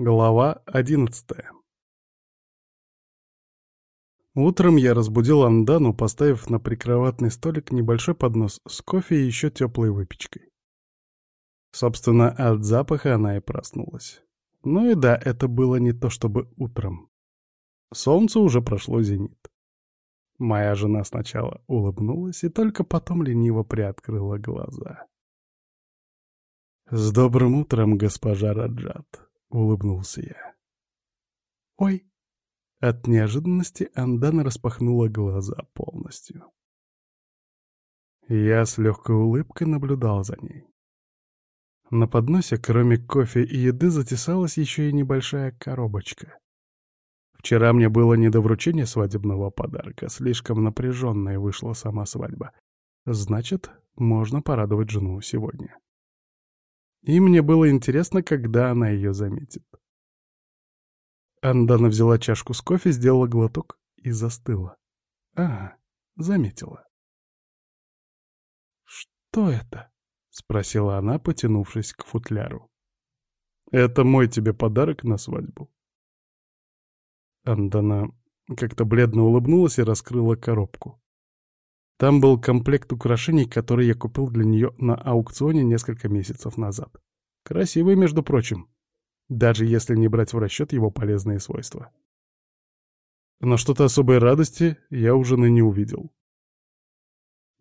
Глава одиннадцатая Утром я разбудил Андану, поставив на прикроватный столик небольшой поднос с кофе и еще теплой выпечкой. Собственно, от запаха она и проснулась. Ну и да, это было не то чтобы утром. Солнце уже прошло зенит. Моя жена сначала улыбнулась и только потом лениво приоткрыла глаза. «С добрым утром, госпожа Раджат!» — улыбнулся я. «Ой!» От неожиданности Андана распахнула глаза полностью. Я с легкой улыбкой наблюдал за ней. На подносе, кроме кофе и еды, затесалась еще и небольшая коробочка. Вчера мне было не до вручения свадебного подарка, слишком напряженная вышла сама свадьба. Значит, можно порадовать жену сегодня. И мне было интересно, когда она ее заметит. Андана взяла чашку с кофе, сделала глоток и застыла. Ага, заметила. «Что это?» — спросила она, потянувшись к футляру. «Это мой тебе подарок на свадьбу». Андана как-то бледно улыбнулась и раскрыла коробку. Там был комплект украшений, который я купил для нее на аукционе несколько месяцев назад. Красивый, между прочим, даже если не брать в расчет его полезные свойства. Но что-то особой радости я у жены не увидел.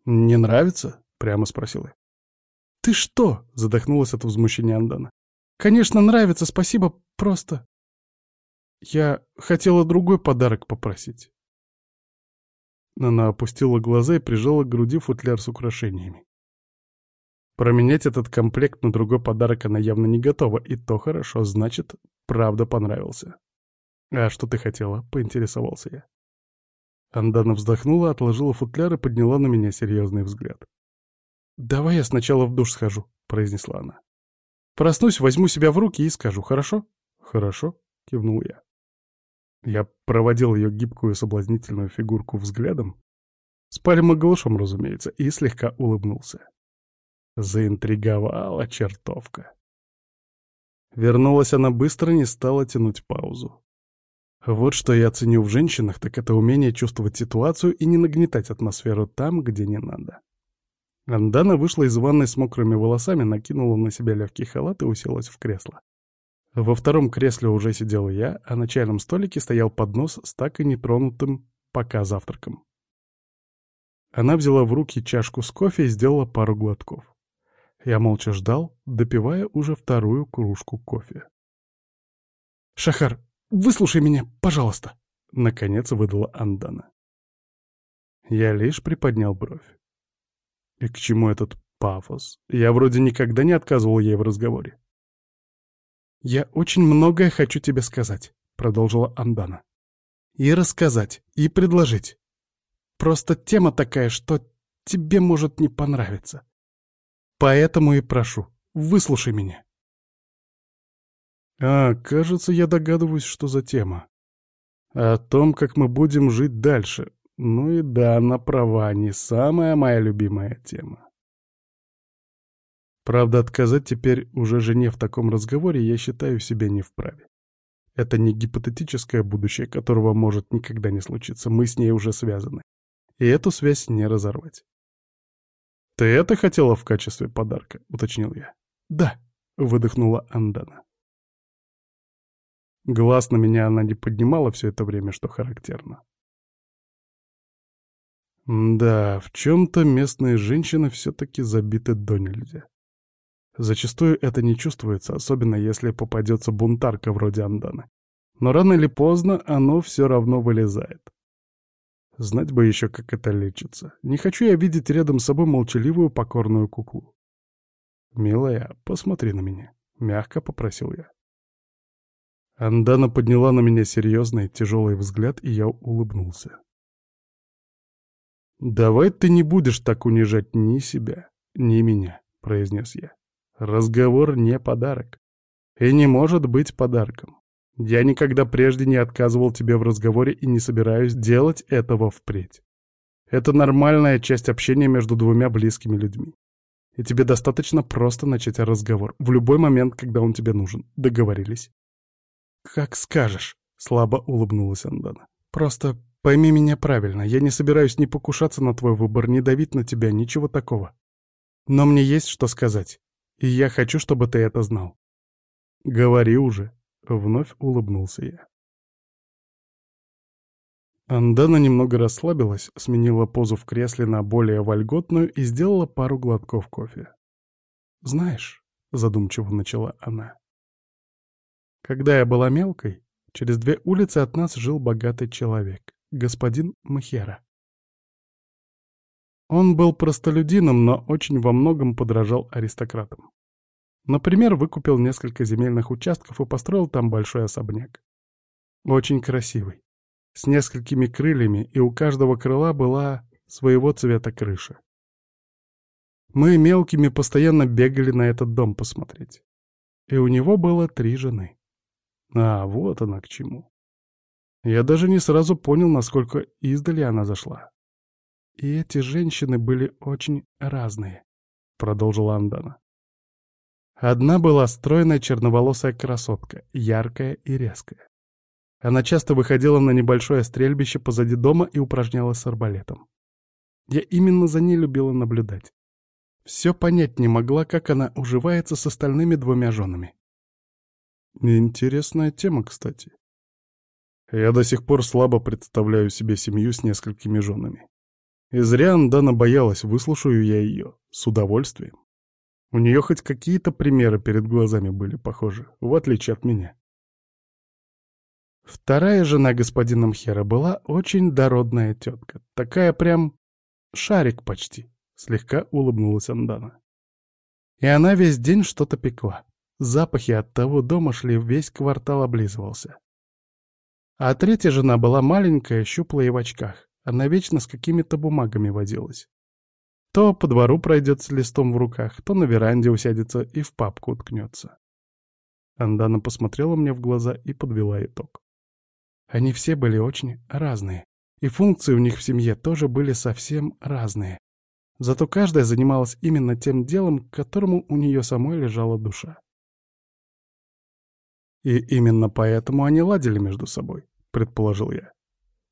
«Не нравится?» — прямо спросила. «Ты что?» — задохнулась от возмущения Андана. «Конечно, нравится, спасибо, просто...» «Я хотела другой подарок попросить». Она опустила глаза и прижала к груди футляр с украшениями. Променять этот комплект на другой подарок она явно не готова, и то хорошо, значит, правда понравился. «А что ты хотела?» — поинтересовался я. Андана вздохнула, отложила футляр и подняла на меня серьезный взгляд. «Давай я сначала в душ схожу», — произнесла она. «Проснусь, возьму себя в руки и скажу, хорошо?» «Хорошо», — кивнул я. Я проводил ее гибкую соблазнительную фигурку взглядом, спали мы голышом, разумеется, и слегка улыбнулся. Заинтриговала чертовка. Вернулась она быстро, не стала тянуть паузу. Вот что я ценю в женщинах, так это умение чувствовать ситуацию и не нагнетать атмосферу там, где не надо. Андана вышла из ванной с мокрыми волосами, накинула на себя легкий халат и уселась в кресло. Во втором кресле уже сидел я, а на чайном столике стоял поднос с так и нетронутым пока завтраком. Она взяла в руки чашку с кофе и сделала пару глотков. Я молча ждал, допивая уже вторую кружку кофе. «Шахар, выслушай меня, пожалуйста!» — наконец выдала Андана. Я лишь приподнял бровь. И к чему этот пафос? Я вроде никогда не отказывал ей в разговоре. «Я очень многое хочу тебе сказать», — продолжила Андана. «И рассказать, и предложить. Просто тема такая, что тебе может не понравиться. Поэтому и прошу, выслушай меня». «А, кажется, я догадываюсь, что за тема. О том, как мы будем жить дальше, ну и да, она права, не самая моя любимая тема. Правда, отказать теперь уже жене в таком разговоре я считаю себя не вправе. Это не гипотетическое будущее, которого может никогда не случиться, мы с ней уже связаны. И эту связь не разорвать. «Ты это хотела в качестве подарка?» — уточнил я. «Да», — выдохнула Андана. Глаз на меня она не поднимала все это время, что характерно. Да, в чем-то местные женщины все-таки забиты до нельзя. Зачастую это не чувствуется, особенно если попадется бунтарка вроде Анданы. Но рано или поздно оно все равно вылезает. Знать бы еще, как это лечится. Не хочу я видеть рядом с собой молчаливую покорную куклу. «Милая, посмотри на меня», — мягко попросил я. Андана подняла на меня серьезный, тяжелый взгляд, и я улыбнулся. «Давай ты не будешь так унижать ни себя, ни меня», — произнес я. «Разговор не подарок. И не может быть подарком. Я никогда прежде не отказывал тебе в разговоре и не собираюсь делать этого впредь. Это нормальная часть общения между двумя близкими людьми. И тебе достаточно просто начать разговор в любой момент, когда он тебе нужен. Договорились?» «Как скажешь», — слабо улыбнулась Андана. «Просто пойми меня правильно, я не собираюсь ни покушаться на твой выбор, ни давить на тебя, ничего такого. Но мне есть что сказать, и я хочу, чтобы ты это знал». «Говори уже», — вновь улыбнулся я. Андана немного расслабилась, сменила позу в кресле на более вольготную и сделала пару глотков кофе. «Знаешь», — задумчиво начала она, — «когда я была мелкой, через две улицы от нас жил богатый человек, господин Махера. Он был простолюдином, но очень во многом подражал аристократам. Например, выкупил несколько земельных участков и построил там большой особняк. Очень красивый с несколькими крыльями, и у каждого крыла была своего цвета крыша. Мы мелкими постоянно бегали на этот дом посмотреть. И у него было три жены. А, вот она к чему. Я даже не сразу понял, насколько издали она зашла. И эти женщины были очень разные, — продолжила Андана. Одна была стройная черноволосая красотка, яркая и резкая. Она часто выходила на небольшое стрельбище позади дома и упражнялась с арбалетом. Я именно за ней любила наблюдать. Все понять не могла, как она уживается с остальными двумя женами. Интересная тема, кстати. Я до сих пор слабо представляю себе семью с несколькими женами. И зря Андана боялась, выслушаю я ее. С удовольствием. У нее хоть какие-то примеры перед глазами были похожи, в отличие от меня. Вторая жена господина Мхера была очень дородная тетка. Такая прям шарик почти. Слегка улыбнулась Андана. И она весь день что-то пекла. Запахи от того дома шли, весь квартал облизывался. А третья жена была маленькая, щуплая в очках. Она вечно с какими-то бумагами водилась. То по двору пройдет с листом в руках, то на веранде усядется и в папку уткнется. Андана посмотрела мне в глаза и подвела итог. Они все были очень разные, и функции у них в семье тоже были совсем разные. Зато каждая занималась именно тем делом, к которому у нее самой лежала душа. «И именно поэтому они ладили между собой», — предположил я.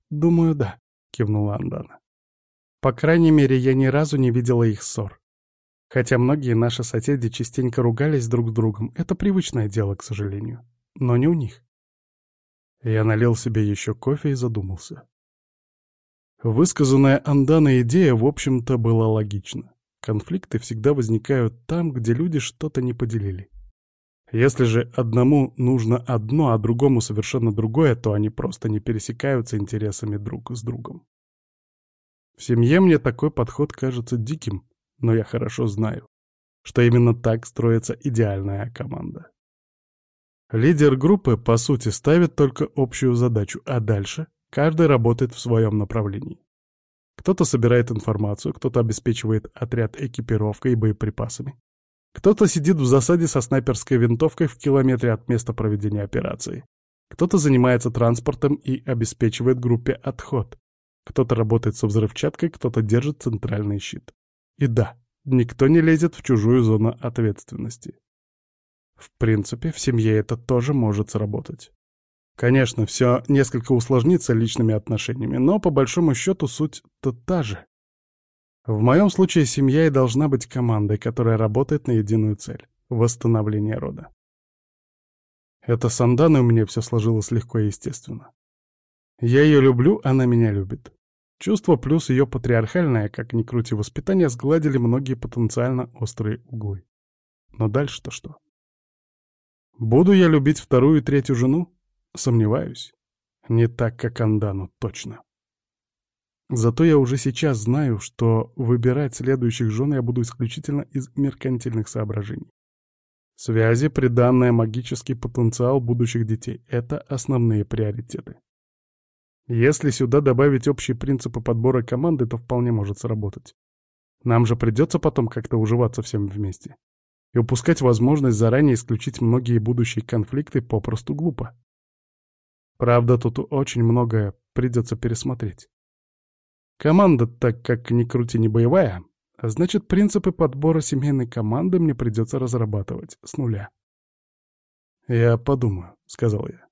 «Думаю, да», — кивнула Андана. «По крайней мере, я ни разу не видела их ссор. Хотя многие наши соседи частенько ругались друг с другом, это привычное дело, к сожалению. Но не у них. Я налил себе еще кофе и задумался. Высказанная Андана идея, в общем-то, была логична. Конфликты всегда возникают там, где люди что-то не поделили. Если же одному нужно одно, а другому совершенно другое, то они просто не пересекаются интересами друг с другом. В семье мне такой подход кажется диким, но я хорошо знаю, что именно так строится идеальная команда. Лидер группы, по сути, ставит только общую задачу, а дальше каждый работает в своем направлении. Кто-то собирает информацию, кто-то обеспечивает отряд экипировкой и боеприпасами. Кто-то сидит в засаде со снайперской винтовкой в километре от места проведения операции. Кто-то занимается транспортом и обеспечивает группе отход. Кто-то работает со взрывчаткой, кто-то держит центральный щит. И да, никто не лезет в чужую зону ответственности. В принципе, в семье это тоже может сработать. Конечно, все несколько усложнится личными отношениями, но по большому счету суть-то та же. В моем случае семья и должна быть командой, которая работает на единую цель — восстановление рода. Это с Анданой у меня все сложилось легко и естественно. Я ее люблю, она меня любит. Чувство плюс ее патриархальное, как ни крути воспитание, сгладили многие потенциально острые углы. Но дальше-то что? Буду я любить вторую и третью жену? Сомневаюсь. Не так, как Андану, точно. Зато я уже сейчас знаю, что выбирать следующих жен я буду исключительно из меркантильных соображений. Связи, приданное магический потенциал будущих детей — это основные приоритеты. Если сюда добавить общие принципы подбора команды, то вполне может сработать. Нам же придется потом как-то уживаться всем вместе и упускать возможность заранее исключить многие будущие конфликты попросту глупо. Правда, тут очень многое придется пересмотреть. Команда, так как ни крути не боевая, а значит, принципы подбора семейной команды мне придется разрабатывать с нуля. «Я подумаю», — сказал я.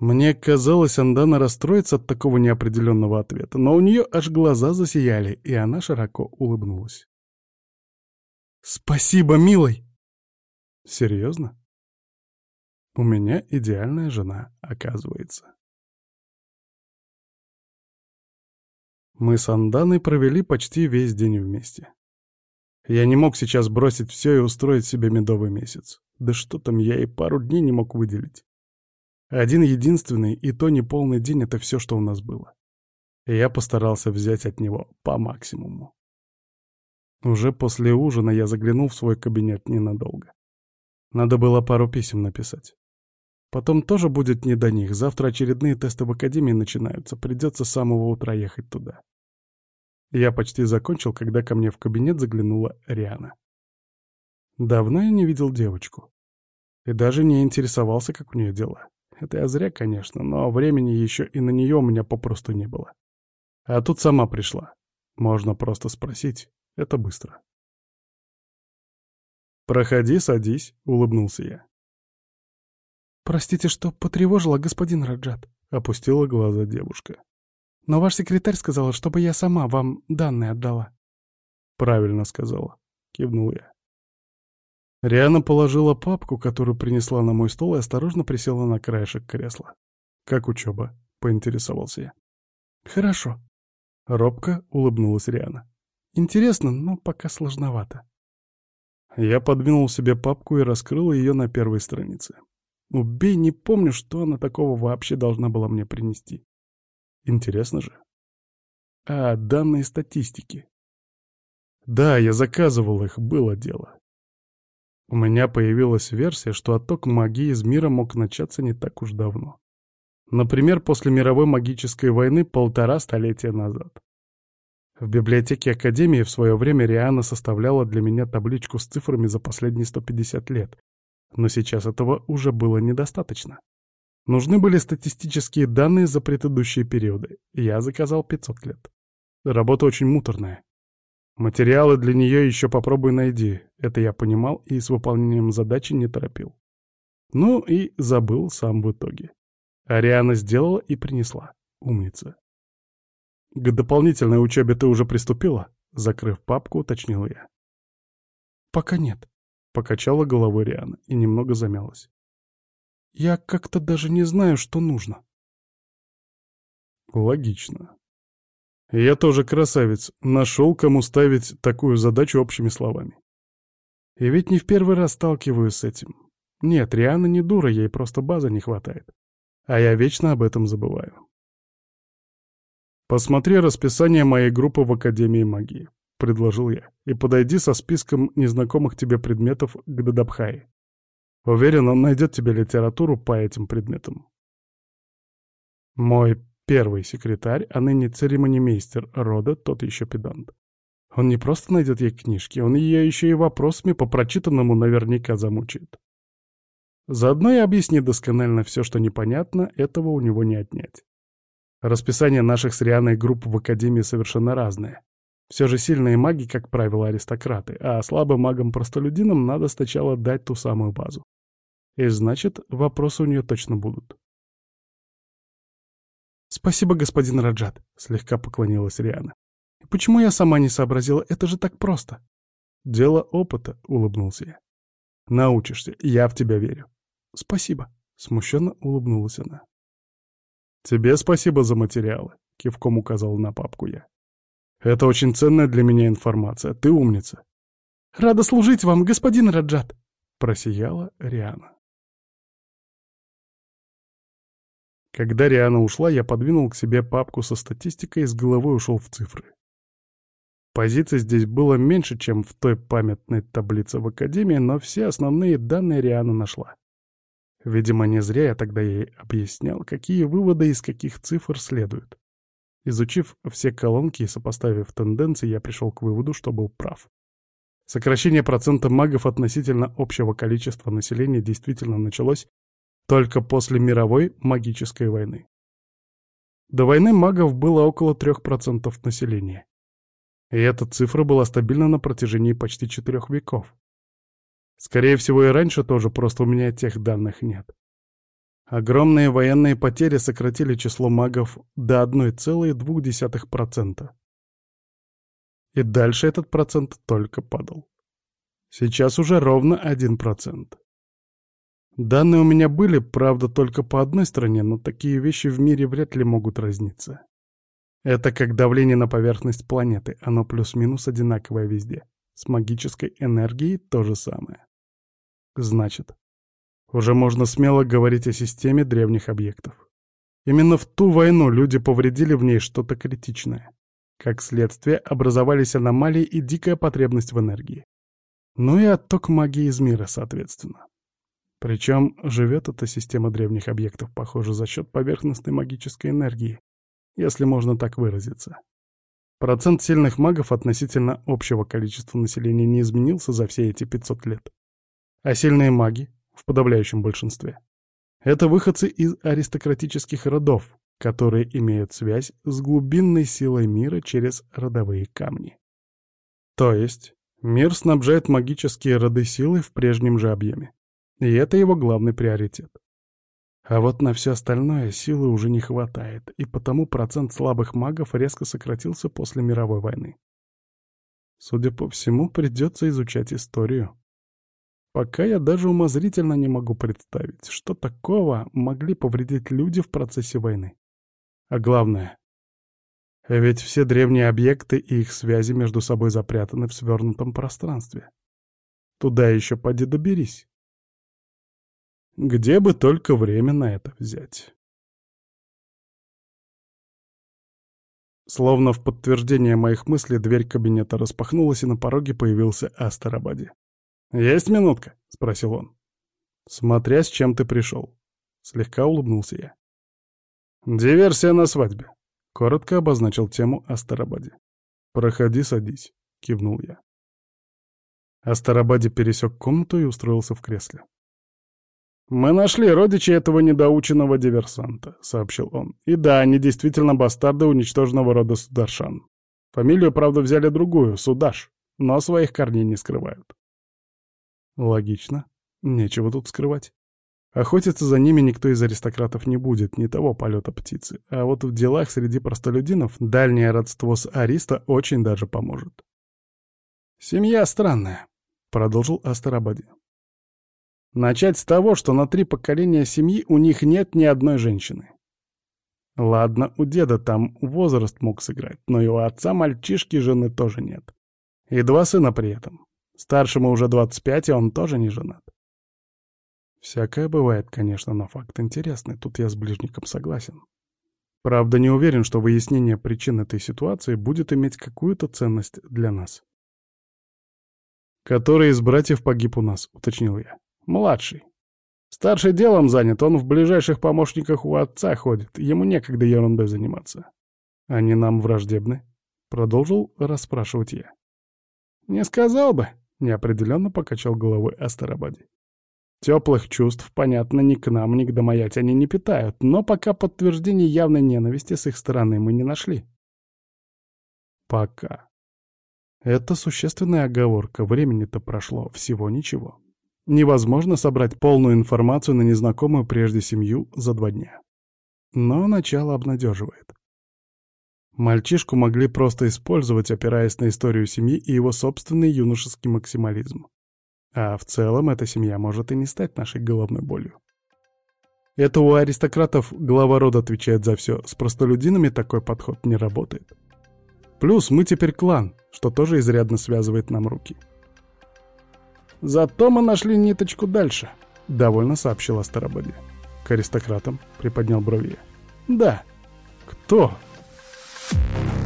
Мне казалось, Андана расстроится от такого неопределенного ответа, но у нее аж глаза засияли, и она широко улыбнулась. «Спасибо, милый!» «Серьезно?» «У меня идеальная жена, оказывается». Мы с Анданой провели почти весь день вместе. Я не мог сейчас бросить все и устроить себе медовый месяц. Да что там, я и пару дней не мог выделить. Один единственный, и то не полный день — это все, что у нас было. И я постарался взять от него по максимуму. Уже после ужина я заглянул в свой кабинет ненадолго. Надо было пару писем написать. Потом тоже будет не до них. Завтра очередные тесты в академии начинаются. Придется с самого утра ехать туда. Я почти закончил, когда ко мне в кабинет заглянула Риана. Давно я не видел девочку. И даже не интересовался, как у нее дела. Это я зря, конечно, но времени еще и на нее у меня попросту не было. А тут сама пришла. Можно просто спросить. Это быстро. «Проходи, садись», — улыбнулся я. «Простите, что потревожила, господин Раджат», — опустила глаза девушка. «Но ваш секретарь сказала, чтобы я сама вам данные отдала». «Правильно сказала», — кивнул я. Риана положила папку, которую принесла на мой стол, и осторожно присела на краешек кресла. «Как учеба?» — поинтересовался я. «Хорошо». Робко улыбнулась Риана. «Интересно, но пока сложновато». Я подвинул себе папку и раскрыл ее на первой странице. Убей, не помню, что она такого вообще должна была мне принести. Интересно же. А, данные статистики. Да, я заказывал их, было дело. У меня появилась версия, что отток магии из мира мог начаться не так уж давно. Например, после мировой магической войны полтора столетия назад. В библиотеке Академии в свое время Риана составляла для меня табличку с цифрами за последние 150 лет, но сейчас этого уже было недостаточно. Нужны были статистические данные за предыдущие периоды. Я заказал 500 лет. Работа очень муторная. Материалы для нее еще попробуй найди. Это я понимал и с выполнением задачи не торопил. Ну и забыл сам в итоге. Ариана сделала и принесла. Умница. «К дополнительной учебе ты уже приступила?» Закрыв папку, уточнил я. «Пока нет», — покачала головой Риана и немного замялась. «Я как-то даже не знаю, что нужно». «Логично. Я тоже красавец, нашел, кому ставить такую задачу общими словами. И ведь не в первый раз сталкиваюсь с этим. Нет, Риана не дура, ей просто базы не хватает. А я вечно об этом забываю. «Посмотри расписание моей группы в Академии магии», — предложил я, «и подойди со списком незнакомых тебе предметов к Дадабхае. Уверен, он найдет тебе литературу по этим предметам». Мой Первый секретарь, а ныне церемонимейстер рода, тот еще педант. Он не просто найдет ей книжки, он ее еще и вопросами по прочитанному наверняка замучает. Заодно и объяснит досконально все, что непонятно, этого у него не отнять. Расписание наших с Рианой групп в Академии совершенно разное. Все же сильные маги, как правило, аристократы, а слабым магам-простолюдинам надо сначала дать ту самую базу. И значит, вопросы у нее точно будут. «Спасибо, господин Раджат», — слегка поклонилась Риана. «И почему я сама не сообразила? Это же так просто». «Дело опыта», — улыбнулся я. «Научишься, я в тебя верю». «Спасибо», — смущенно улыбнулась она. «Тебе спасибо за материалы», — кивком указал на папку я. «Это очень ценная для меня информация. Ты умница». «Рада служить вам, господин Раджат», — просияла Риана. Когда Риана ушла, я подвинул к себе папку со статистикой и с головой ушел в цифры. Позиций здесь было меньше, чем в той памятной таблице в Академии, но все основные данные Риана нашла. Видимо, не зря я тогда ей объяснял, какие выводы из каких цифр следуют. Изучив все колонки и сопоставив тенденции, я пришел к выводу, что был прав. Сокращение процента магов относительно общего количества населения действительно началось только после мировой магической войны. До войны магов было около 3% населения. И эта цифра была стабильна на протяжении почти четырех веков. Скорее всего, и раньше тоже, просто у меня тех данных нет. Огромные военные потери сократили число магов до 1,2%. И дальше этот процент только падал. Сейчас уже ровно 1%. Данные у меня были, правда, только по одной стороне, но такие вещи в мире вряд ли могут разниться. Это как давление на поверхность планеты, оно плюс-минус одинаковое везде. С магической энергией то же самое. Значит, уже можно смело говорить о системе древних объектов. Именно в ту войну люди повредили в ней что-то критичное. Как следствие, образовались аномалии и дикая потребность в энергии. Ну и отток магии из мира, соответственно. Причем живет эта система древних объектов, похоже, за счет поверхностной магической энергии, если можно так выразиться. Процент сильных магов относительно общего количества населения не изменился за все эти 500 лет. А сильные маги, в подавляющем большинстве. Это выходцы из аристократических родов, которые имеют связь с глубинной силой мира через родовые камни. То есть, мир снабжает магические роды силы в прежнем же объеме. И это его главный приоритет. А вот на все остальное силы уже не хватает, и потому процент слабых магов резко сократился после мировой войны. Судя по всему, придется изучать историю. Пока я даже умозрительно не могу представить, что такого могли повредить люди в процессе войны. А главное, ведь все древние объекты и их связи между собой запрятаны в свернутом пространстве. Туда еще поди доберись. Где бы только время на это взять. Словно в подтверждение моих мыслей дверь кабинета распахнулась, и на пороге появился Астарабади. «Есть минутка?» — спросил он. «Смотря с чем ты пришел». Слегка улыбнулся я. «Диверсия на свадьбе», — коротко обозначил тему Астарабаде. «Проходи, садись», — кивнул я. Астарабаде пересек комнату и устроился в кресле. «Мы нашли родичей этого недоученного диверсанта», — сообщил он. «И да, они действительно бастарды уничтоженного рода Сударшан. Фамилию, правда, взяли другую — Судаш, но своих корней не скрывают. Логично. Нечего тут скрывать. Охотиться за ними никто из аристократов не будет, не того полета птицы. А вот в делах среди простолюдинов дальнее родство с Ариста очень даже поможет. «Семья странная», — продолжил Астарабади. «Начать с того, что на три поколения семьи у них нет ни одной женщины. Ладно, у деда там возраст мог сыграть, но и у отца мальчишки жены тоже нет. И два сына при этом. Старшему уже 25, и он тоже не женат. Всякое бывает, конечно, но факт интересный, тут я с ближником согласен. Правда, не уверен, что выяснение причин этой ситуации будет иметь какую-то ценность для нас. «Который из братьев погиб у нас», — уточнил я. «Младший. Старший делом занят, он в ближайших помощниках у отца ходит, ему некогда ерундой заниматься». «Они нам враждебны?» — продолжил расспрашивать я. «Не сказал бы», Неопределенно покачал головой Астарабаде. Теплых чувств, понятно, ни к нам, ни к домоять они не питают, но пока подтверждений явной ненависти с их стороны мы не нашли. Пока. Это существенная оговорка, времени-то прошло всего ничего. Невозможно собрать полную информацию на незнакомую прежде семью за два дня. Но начало обнадеживает. Мальчишку могли просто использовать, опираясь на историю семьи и его собственный юношеский максимализм. А в целом эта семья может и не стать нашей головной болью. Это у аристократов глава рода отвечает за все, с простолюдинами такой подход не работает. Плюс мы теперь клан, что тоже изрядно связывает нам руки. «Зато мы нашли ниточку дальше», — довольно сообщила Старободи. «К аристократам?» — приподнял брови. «Да». «Кто?» you